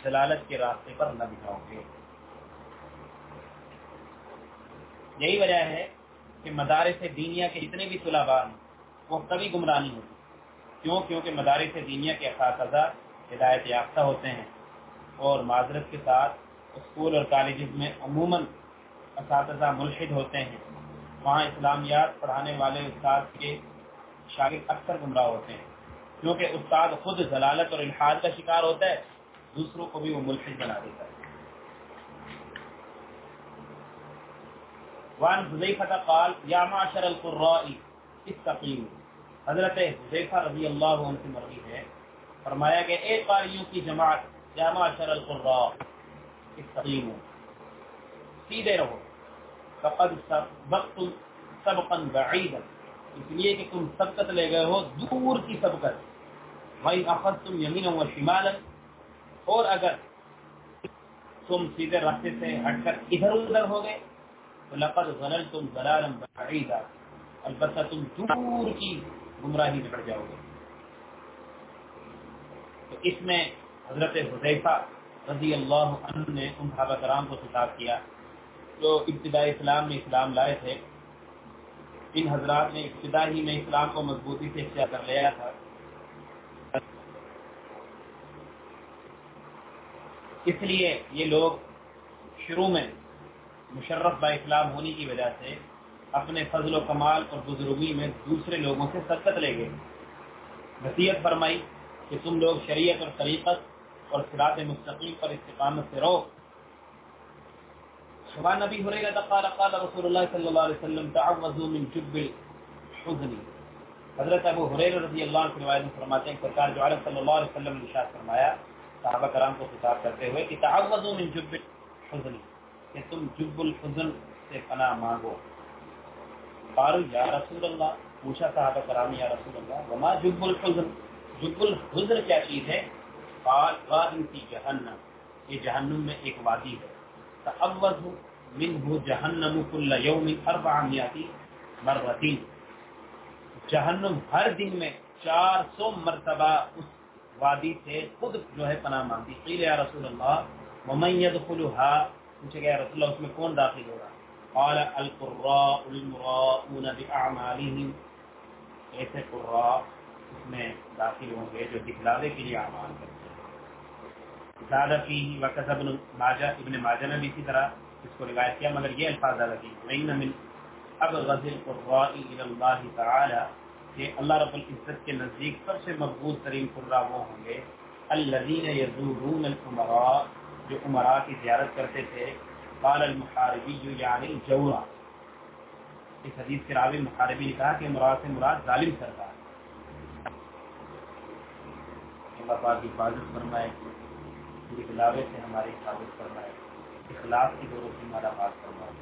دلالت کے راستے پر نہ بٹھاؤ گے۔ یہی وجہ ہے کہ مدارس دینیا کے جتنے بھی طلباء ہیں، وہ کبھی گمراہ نہیں ہوتے۔ کیوں؟ کیونکہ مدارس دینیا کے اساتذہ ہدایت یافتہ ہوتے ہیں اور معذرت کے ساتھ اسکول اور کالجز میں عموماً اساتذہ ملحد ہوتے ہیں۔ وہاں اسلامیات پڑھانے والے استاد کے شاگرد اکثر گمراہ ہوتے ہیں۔ کیونکہ استاد خود ضلالت اور الحاد کا شکار ہوتا ہے، دوسروں کو بھی وہ ملحد بنا دیتا ہے۔ وان حذیفہ قال، یا معاشر القراء استقیموا حضرت حذیفہ رضی اللہ عنہ سے مروی ہے، فرمایا کہ، اے قاریوں کی جماعت، یا معاشر القراء استقیموا سیدھے رہو۔ فقد سبقتم سبقا بعیدا. اس لیے کہ تم سبقت لے گئے ہو، دور کی سبقت۔ وَإِنْ أَخَذْتُمْ يَمِينًا وَشِمَالًا اور اگر تم سیدھے راستے سے ہٹ کر ادھر ادھر ہو گئے لقد ضللتم ضلالا بعیدا البتہ تم دور کی گمراہی میں پڑ جاؤ گے. تو اس میں حضرت حذیفہ رضی اللہ عنہ نے ان صحابہ کرام کو خطاب کیا جو ابتدائی اسلام میں اسلام لائے تھے. ان حضرات نے ابتدا ہی میں اسلام کو مضبوطی سے اختیار کر لیا تھا. اس لیے یہ لوگ شروع میں مشرف با اسلام ہونے کی وجہ سے اپنے فضل و کمال اور بزرگی میں دوسرے لوگوں سے سرکت لے گئے۔ نصیحت فرمائی کہ تم لوگ شریعت اور طریقت اور صراط مستقیم پر استقامت سے رہو۔ وعن نبی حریرہ قال قال رسول اللہ صلی اللہ علیہ وسلم، تعوذوا من جب الحزن. حضرت ابو حریرہ رضی اللہ عنہ روایت میں فرماتے ہیں، سرکار جو علیہ صلی اللہ علیہ وسلم نے ارشاد فرمایا، صحابہ کرام کو خطاب کرتے ہوئے کہ تعوذوا من جب الحزن. کہ تم جب الحزن سے پناہ مانگو۔ قالوا یا رسول اللہ، پوچھا صحابہ کرام، یا رسول اللہ، وما جب الحزن جب الحزن کیا چیز ہے؟ قال وادی فی جہنم۔ یہ جہنم میں ایک وادی ہے۔ تعوذ منه جہنم کل یوم اربع میاتی مرتين جہنم ہر دن میں چار سو مرتبہ اس وادی سے خود جو ہے پناہ مانگتی۔ قیل یا رسول اللہ، ومن يدخلها پوچھے گیا رسول اللہ، اس میں کون داخل ہوگا قال، القراء المراؤون باعمالهم ایسے قراء اس میں داخل ہوں گے جو دکھلاوے کے لیے اعمال کرتے ہیں؟ زیادہ فی وقت ابن ماجہ ابن ماجہ نے بھی اسی طرح اس کو روایت کیا، مگر یہ الفاظ زیادہ کی وین من اب غزل قراء الى اللہ تعالی کہ اللہ رب العزت کے نزدیک سب سے مقبول ترین قراء وہ ہوں گے، الذين يزورون الامراء جو امراء کی زیارت کرتے تھے، قال المحاربی یعنی الجورا اس حدیث کے راوی محاربی نے کہا کہ امراء سے مراد ظالم سردار اللہ پاک حفاظت فرمائے دکھلاوے سے ہماری حفاظت فرمائے اخلاق کی دوروں سے ہمارا بات فرمائے۔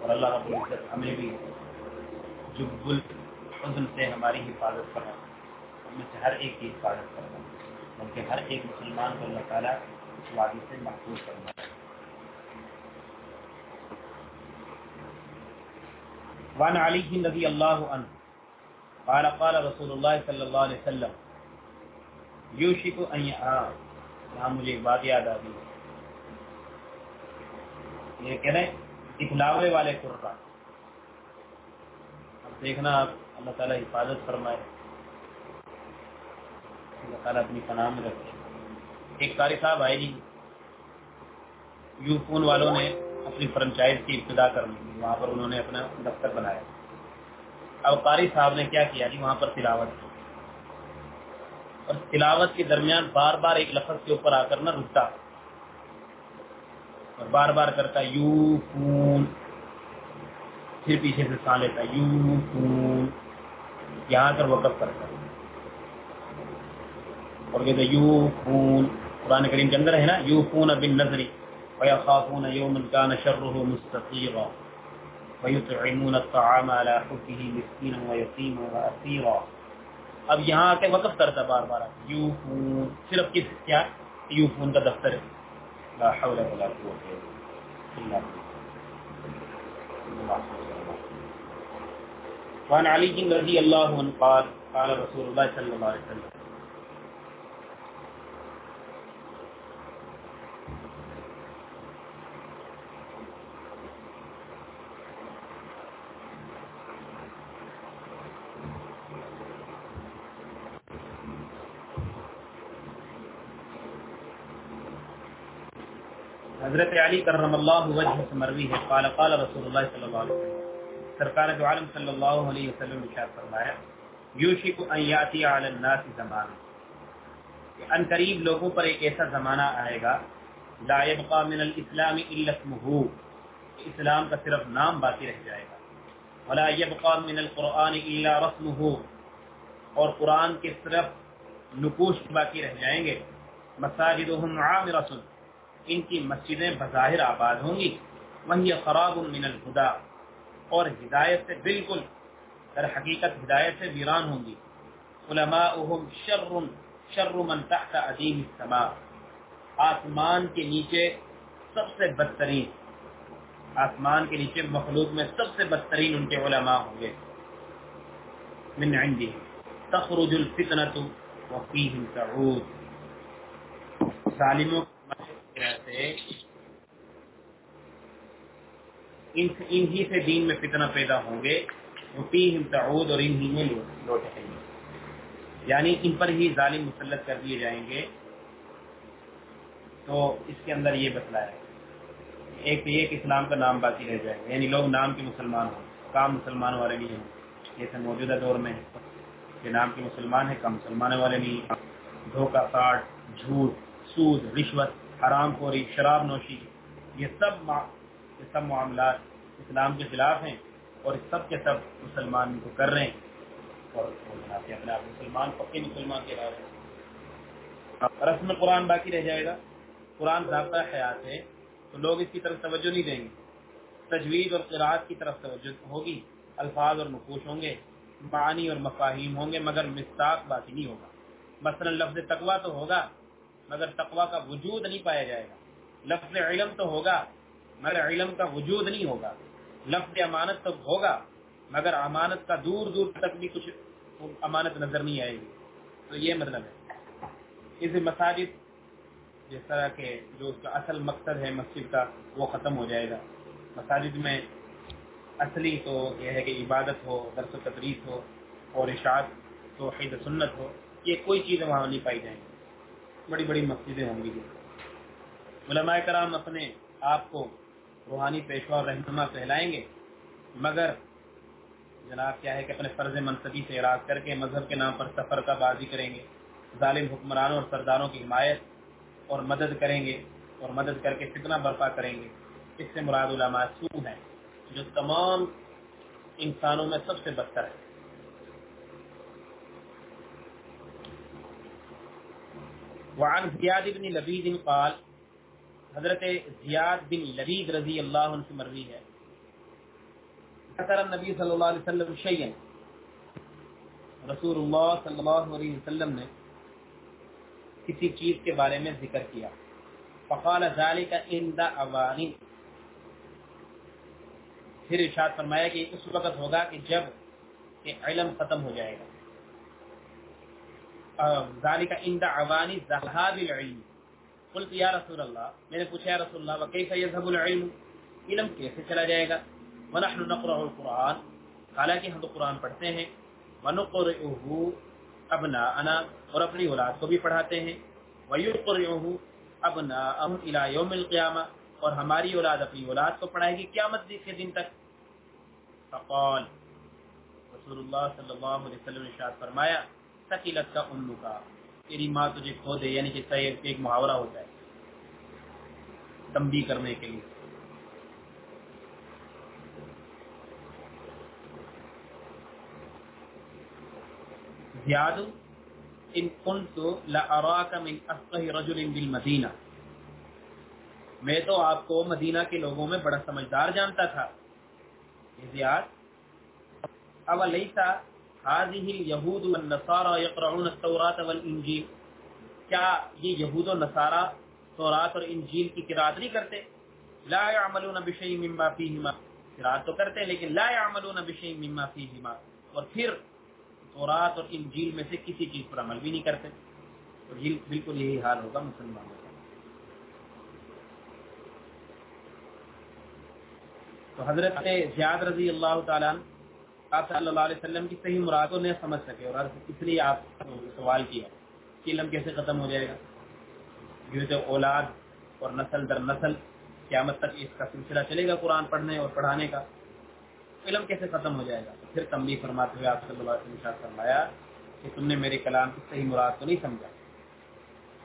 اور اللہ رب العزت ہمیں بھی جب الحزن سے ہماری حفاظت فرمائے۔ ہم میں سے ہر ایک کی حفاظت فرمائے۔ بلکہ ہر ایک مسلمان کو اللہ تعالیٰ اس وادی سے محفوظ فرمائے۔ وعن علی رضی اللہ عنہ قال قال رسول اللہ صلی اللہ علیہ وسلم، یوشک ان یہاں مجھے ایک بات یاد آ گئی یہ کہہ رہے اخلاوے والے قرآن اب دیکھنا آپ، اللہ تعالیٰ حفاظت فرمائے۔ اللہ تعالیٰ اپنی پناہ میں رکھے۔ ایک قاری صاحب آئے جی یو فون والوں نے اپنی فرنچائز کی ابتدا کر لی۔ وہاں پر انہوں نے اپنا دفتر بنایا۔ اب قاری صاحب نے کیا کیا جی؟ وہاں پر تلاوت کی۔ اور تلاوت کے درمیان بار بار ایک لفظ کے اوپر آ کر نہ رکتا۔ اور بار بار کرتا یو فون پھر پیچھے سے سا لیتا یو فون یہاں کر وقف کرتا اور کہتے یو فون قرآن کریم کے اندر ہے نا یو فون بن نظری ويخافون يوما كان شره مستطيرا ويطعمون الطعام على حبه مسكينا ويتيما واسيرا اب یہاں آ کے وقف کرتا بار بار یو فون صرف کس کیا؟ یو فون کا دفتر ہے۔ لا حول ولا قوت الا بالله وعن علي رضي الله عنه قال قال رسول الله صلى الله عليه وسلم حضرت علی کرم اللہ وجہ سے مروی ہے۔ قال قال رسول اللہ صلی اللہ علیہ وسلم۔ سرکار دو عالم صلی اللہ علیہ وسلم نے ارشاد فرمایا یوشک ان یاتی علی الناس زمان کہ ان قریب لوگوں پر ایک ایسا زمانہ آئے گا، لا يبقى من الاسلام الا اسمه اسلام کا صرف نام باقی رہ جائے گا۔ ولا يبقى من القران الا رسمه اور قرآن کے صرف نقوش باقی رہ جائیں گے۔ مساجدهم عامرۃ ان کی مسجدیں بظاہر آباد ہوں گی۔ وہی خراب من الخدا اور ہدایت سے بالکل در حقیقت ہدایت سے ویران ہوں گی۔ علماء شر شر من تحت عدیم السماء۔ آسمان کے نیچے سب سے بدترین، آسمان کے نیچے مخلوق میں سب سے بدترین ان کے علماء ہوں گے۔ من عندی، تخرج الفتنة وفیہم تعود۔ ظالموں سے انہی سے دین میں فتنہ پیدا ہوں گے۔ وفیہم تعود اور انہی میں لوٹیں گے۔ یعنی ان پر ہی ظالم مسلط کر دیے جائیں گے۔ تو اس کے اندر یہ بتلایا ہے۔ ایک تو یہ کہ اسلام کا نام باقی رہ جائے۔ یعنی لوگ نام کے مسلمان ہوں۔ کام مسلمان والے نہیں ہوں۔ جیسے موجودہ دور میں کہ نام کے مسلمان ہیں، کام مسلمان والے نہیں دھوکہ کاٹ جھوٹ، سود، رشوت۔ حرام خوری، شراب نوشی، یہ سب یہ سب معاملات اسلام کے خلاف ہیں اور سب کے سب مسلمان کو کر رہے ہیں اور اپنے آپ مسلمان پکے مسلمان کے رہے ہیں۔ رسم قرآن باقی رہ جائے گا۔ قرآن ضابطہ حیات ہے، تو لوگ اس کی طرف توجہ نہیں دیں گے۔ تجویز اور قرآت کی طرف توجہ ہوگی، الفاظ اور نقوش ہوں گے معنی اور مفاہیم ہوں گے، مگر مستاق باقی نہیں ہوگا۔ مثلا لفظ تقوا تو ہوگا مگر تقوا کا وجود نہیں پایا جائے گا۔ لفظ علم تو ہوگا، مگر علم کا وجود نہیں ہوگا۔ لفظ امانت تو ہوگا، مگر امانت کا دور دور تک بھی کچھ امانت نظر نہیں آئے گی۔ تو یہ مطلب ہے۔ اس مساجد جس طرح کے جو اس کا اصل مقصد ہے مسجد کا، وہ ختم ہو جائے گا۔ مساجد میں اصلی تو یہ ہے کہ عبادت ہو، درس و تدریس ہو اور اشاعت تو حید سنت ہو، یہ کوئی چیزیں وہاں نہیں پائی جائیں گی۔ بڑی بڑی مسجدیں ہوں گی علماء کرام اپنے آپ کو روحانی پیشوا اور رہنما کہلائیں گے، مگر جناب کیا ہے کہ اپنے فرض منصبی سے اراض کر کے مذہب کے نام پر سفر کا بازی کریں گے، ظالم حکمرانوں اور سرداروں کی حمایت اور مدد کریں گے اور مدد کر کے فتنہ برپا کریں گے۔ اس سے مراد علماء سو ہیں، جو تمام انسانوں میں سب سے بدتر ہے وعن زیاد بن لبید قال، حضرت زیاد بن لبید رضی اللہ عنہ سے مروی ہے۔ ذکر النبی صلی اللہ علیہ وسلم شیئن رسول اللہ صلی اللہ علیہ وسلم نے کسی چیز کے بارے میں ذکر کیا۔ فقال ذالک عند اوانی پھر ارشاد فرمایا کہ اس وقت ہوگا کہ جبکہ علم ختم ہو جائے گا۔ ذالک عند اوانی ذهاب العلم. قلت یا رسول اللہ، میں نے پوچھا یا رسول اللہ، وکیف يذهب العلم؟ علم کیسے چلا جائے گا؟ ونحن نقرأ القرآن. حالانکہ ہم تو قرآن پڑھتے ہیں. ونقرئه ابنا انا اور اپنی اولاد کو بھی پڑھاتے ہیں. وَيُقْرِعُهُ أَبْنَاءَهُمْ إِلَى يَوْمِ الْقِيَامَةِ اور ہماری اولاد اپنی اولاد کو پڑھائے گی قیامت کے دن تک. فقال، رسول اللہ صلی اللہ علیہ وسلم نے ارشاد فرمایا ثقلت کا امو کا۔ تیری ماں تجھے کھو دے یعنی کہ ایک محاورہ ہوتا ہے۔ تنبیہ کرنے کے لیے۔ زیاد، ان کنت لاراک من افقه رجل بالمدینہ۔ میں تو آپ کو مدینہ کے لوگوں میں بڑا سمجھدار جانتا تھا۔ زیاد اولیسا هذه اليهود والنصارى يقرؤون التوراة والانجيل کیا یہ یہود و نصارہ تورات اور انجیل کی قرات نہیں کرتے؟ لا يعملون بشيء مما فيهما. قرات تو کرتے لیکن لا يعملون بشيء مما فيهما. اور پھر تورات اور انجیل میں سے کسی چیز پر عمل بھی نہیں کرتے. تو بالکل یہی حال ہوگا مسلمانوں کا. تو حضرت زیاد رضی اللہ تعالیٰ آپ صلی اللہ علیہ وسلم کی صحیح مرادوں نے سمجھ سکے اور اس لیے آپ سوال کیا کہ علم کیسے ختم ہو جائے گا؟ یہ تو اولاد اور نسل در نسل قیامت تک اس کا سلسلہ چلے گا قرآن پڑھنے اور پڑھانے کا۔ علم کیسے ختم ہو جائے گا؟ پھر تمبی فرماتے ہوئے آپ صلی اللہ علیہ وسلم فرمایا کہ تم نے میرے کلام کی صحیح مراد کو نہیں سمجھا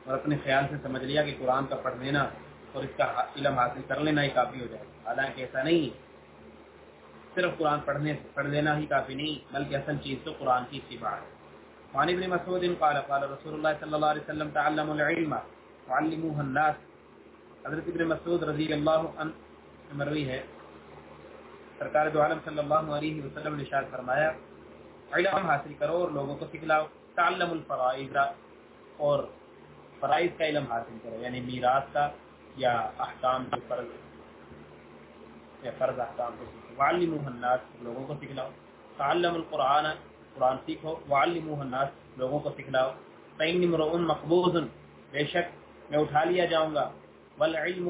اور اپنے خیال سے سمجھ لیا کہ قرآن کا پڑھ لینا اور اس کا علم حاصل کر لینا ہی کافی ہو جائے گا۔ حالانکہ ایسا نہیں ہے۔ صرف قرآن پڑھنے پڑھ لینا ہی کافی نہیں، بلکہ اصل چیز تو قرآن کی اتباع ہے۔ وعن ابن مسعود قال قال رسول اللہ صلی اللہ علیہ وسلم، تعلموا العلم وعلموه الناس. حضرت ابن مسعود رضی اللہ عنہ مروی ہے۔ سرکار دو عالم صلی اللہ علیہ وسلم نے ارشاد فرمایا، علم حاصل کرو اور لوگوں کو سکھلاؤ۔ تعلم الفرائض اور فرائض کا علم حاصل کرو یعنی میراث کا یا احکام کے فرض یا فرض احکام کو سیکھو وعلموہ الناس، لوگوں کو سکھلاؤ۔ تعلم القرآن، قرآن سیکھو۔ وعلموہ الناس، لوگوں کو سکھلاؤ۔ فإنی مرؤن مقبوض، بے شک میں اٹھا لیا جاؤں گا۔ والعلم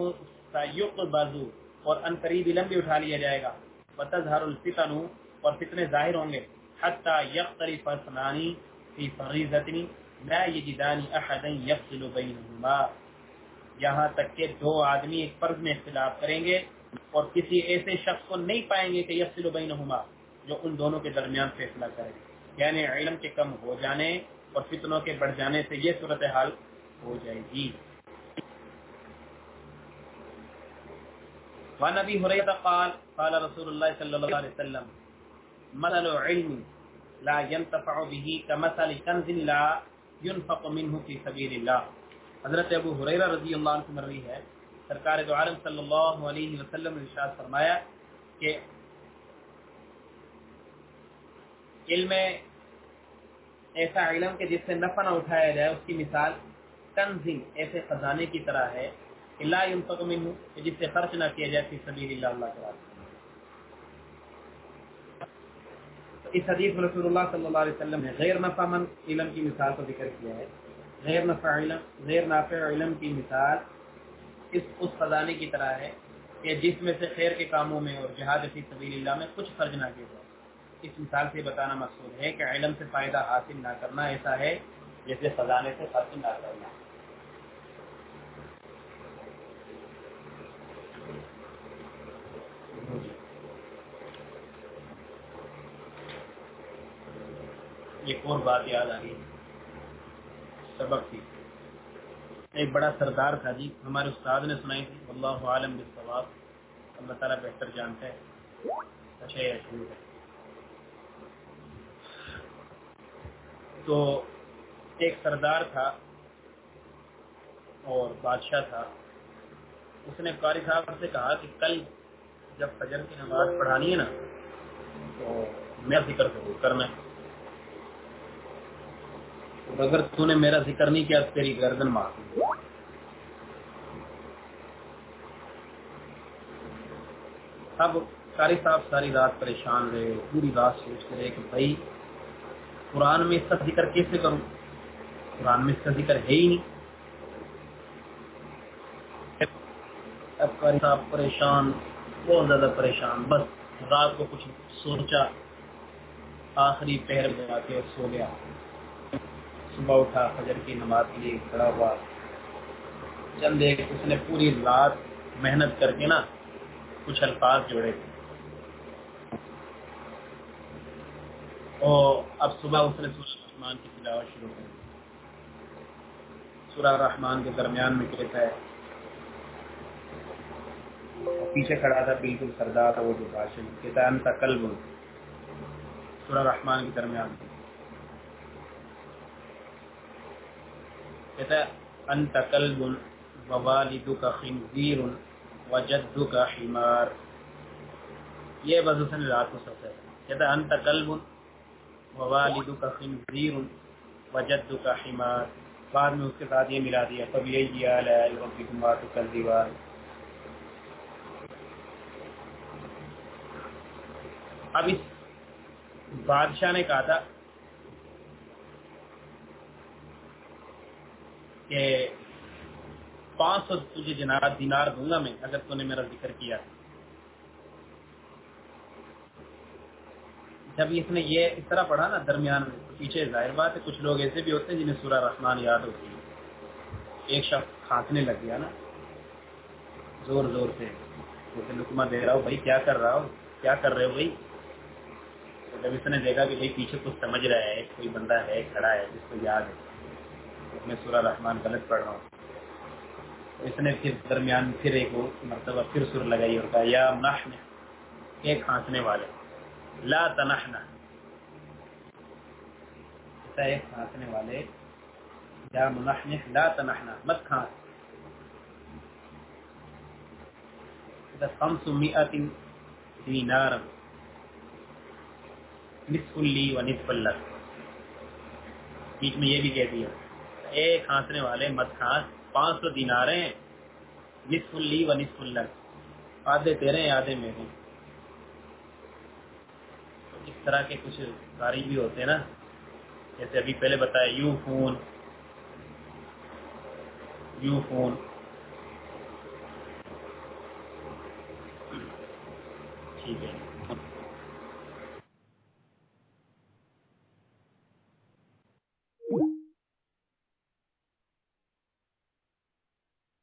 سیقبض اور ان قریب علم بھی اٹھا لیا جائے گا۔ وتظہر الفتن، اور فتنے ظاہر ہوں گے۔ حتی یقترف اسنانی فی فریضتنی لا یجدانی احدا یفصل بینہما یہاں تک کہ دو آدمی ایک فرض میں اختلاف کریں گے۔ اور کسی ایسے شخص کو نہیں پائیں گے کہ یفصل بینہما، جو ان دونوں کے درمیان فیصلہ کرے۔ یعنی علم کے کم ہو جانے اور فتنوں کے بڑھ جانے سے یہ صورتحال ہو جائے گی۔ وعن ابي هريره قال قال رسول الله صلى الله عليه وسلم، مثل علم لا ينتفع به كمثل كنز لا ينفق منه في سبيل الله. حضرت ابو ہریرہ رضی اللہ عنہ سے مروی ہے سرکار دو عالم صلی اللہ علیہ وسلم نے ارشاد فرمایا کہ علم ایسا علم کہ جس سے نفع نہ اٹھایا جائے، اس کی مثال کنزنگ ایسے خزانے کی طرح ہے اللہ ينفق منه، کہ جس سے خرچ نہ کیا جائے فی سبیل اللہ اللہ کے راستے اس حدیث میں رسول اللہ صلی اللہ علیہ وسلم نے غیر نفع من علم کی مثال کو ذکر کیا ہے۔ غیر نفع علم، غیر نافع علم کی مثال اس اس خزانے کی طرح ہے کہ جس میں سے خیر کے کاموں میں اور جہاد فی سبیل اللہ میں کچھ خرچ نہ کیا جائے۔ اس مثال سے بتانا مقصود ہے کہ علم سے فائدہ حاصل نہ کرنا ایسا ہے جیسے خزانے سے خرچ نہ کرنا۔ ایک اور بات یاد آ گئی سبق تھی۔ ایک بڑا سردار تھا جی ہمارے استاد نے سنائی تھی اللہ عالم بالثواب اللہ تعالیٰ بہتر جانتا ہے۔ اچھا ہے۔ تو ایک سردار تھا اور بادشاہ تھا۔ اس نے قاری صاحب سے کہا کہ کل جب فجر کی نماز پڑھانی ہے نا، تو میں ذکر کرنا ہے۔ اگر تو نے میرا ذکر نہیں کیا، تیری گردن مار اب قاری صاحب ساری رات پریشان رہے، پوری رات سوچ کر رہے کہ بھائی، قرآن میں اس کا ذکر کیسے کروں؟ قرآن میں اس کا ذکر ہے ہی نہیں۔ اب قاری صاحب پریشان، بہت زیادہ پریشان۔ بس رات کو کچھ سوچا، آخری پہر میں آ کے سو گیا۔ صبح اٹھا، فجر کی نماز کے لیے کھڑا ہوا۔ چند ایک اس نے پوری رات محنت کر کے نا کچھ الفاظ جوڑے۔ تھے اور اب صبح اس نے سورہ رحمان کی تلاوت شروع کر سورہ رحمان کے درمیان میں کہتا ہے پیچھے کھڑا تھا بالکل سردار تھا وہ جو بادشاہ۔ کہتا ہے انتا قلب سورہ رحمان کے درمیان۔ میں کہتا ہے انت قلب ووالدک خنزیر وجدک حمار. یہ بس اس نے رات کو سب سے کہتا ہے انت قلب ووالدک خنزیر وجدک حمار. بعد میں اس کے ساتھ یہ ملا دیا کب یہی کیا دیا لبکما تکذبان. اب اس بادشاہ نے کہا تھا کہ پانچ سو تجھے جناب دینار دوں گا میں، اگر تو نے میرا ذکر کیا۔ جب اس نے یہ اس طرح پڑھا نا درمیان میں پیچھے ظاہر بات ہے، کچھ لوگ ایسے بھی ہوتے ہیں جنہیں سورہ رحمان یاد ہوتی ہے۔ ایک شخص کھانسنے لگ گیا نا۔ زور زور سے۔ جیسے لکما دے رہا ہو بھائی، کیا کر رہا ہو؟ کیا کر رہے ہو بھائی؟ جب اس نے دیکھا کہ بھائی پیچھے کچھ سمجھ رہا ہے، کوئی بندہ ہے، کھڑا ہے، جس کو یاد ہے۔ میں سورہ رحمان غلط پڑھ رہا ہوں۔ اس نے پھر درمیان پھر ایک مرتبہ پھر سر لگائی اور کہا، یا نحن، ایک کھانسنے والے، لا تنحنا ایک کھانسنے والے، یا منحن، لا تنحنا مت کھانس۔ خمس مئت دینار نصف لی و نصف اللہ۔ بیچ میں یہ بھی کہہ دیا۔ ایک کھانسنے والے مت کھانس پانچ سو دینار نصف لی و نصف اللہ آدھے تیرے آدھے میرے اس طرح کے کچھ کاری بھی ہوتے ہیں نا۔ جیسے ابھی پہلے بتایا، یو فون۔ You phone. ٹھیک ہے۔